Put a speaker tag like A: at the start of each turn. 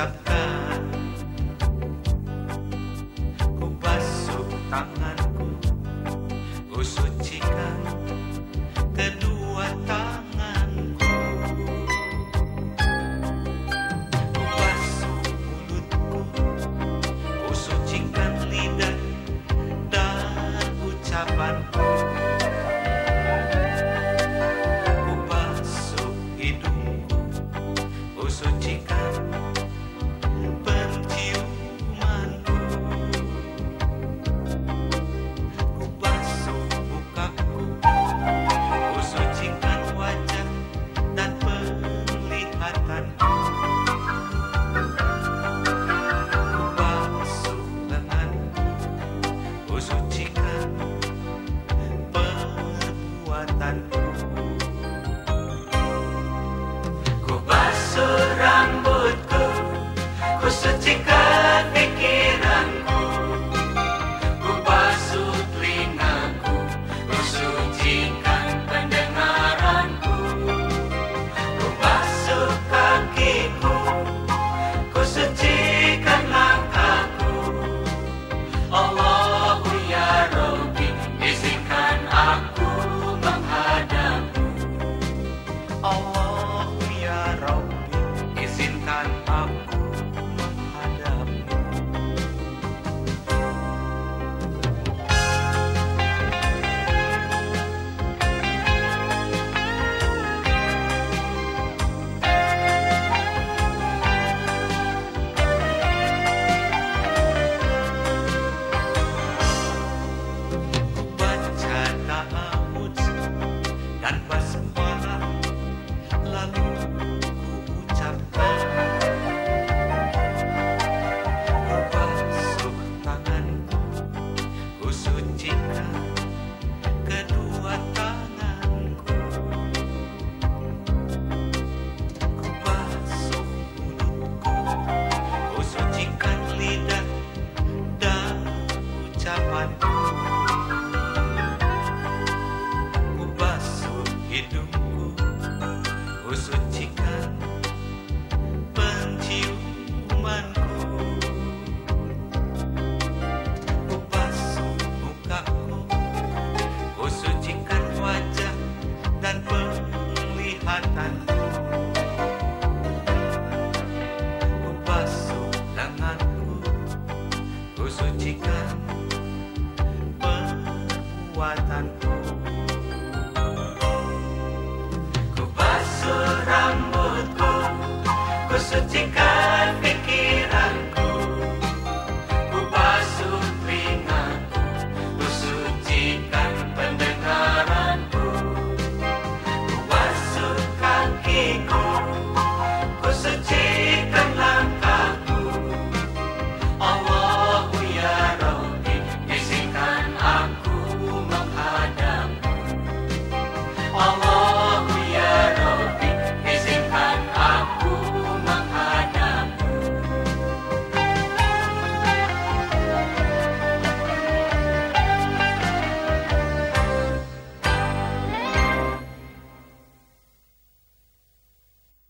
A: Ku basuh tanganku Ku sucikan kedua tanganku. Ku basuh mulutku Ku sucikan lidah dan ucapanku. 但 Allah ya Rabb tanganku Ku basuh rambutku Ku sucikan pikiranku. Ku basuh telingaku Ku sucikan pendengaranku. Ku basuh kakiku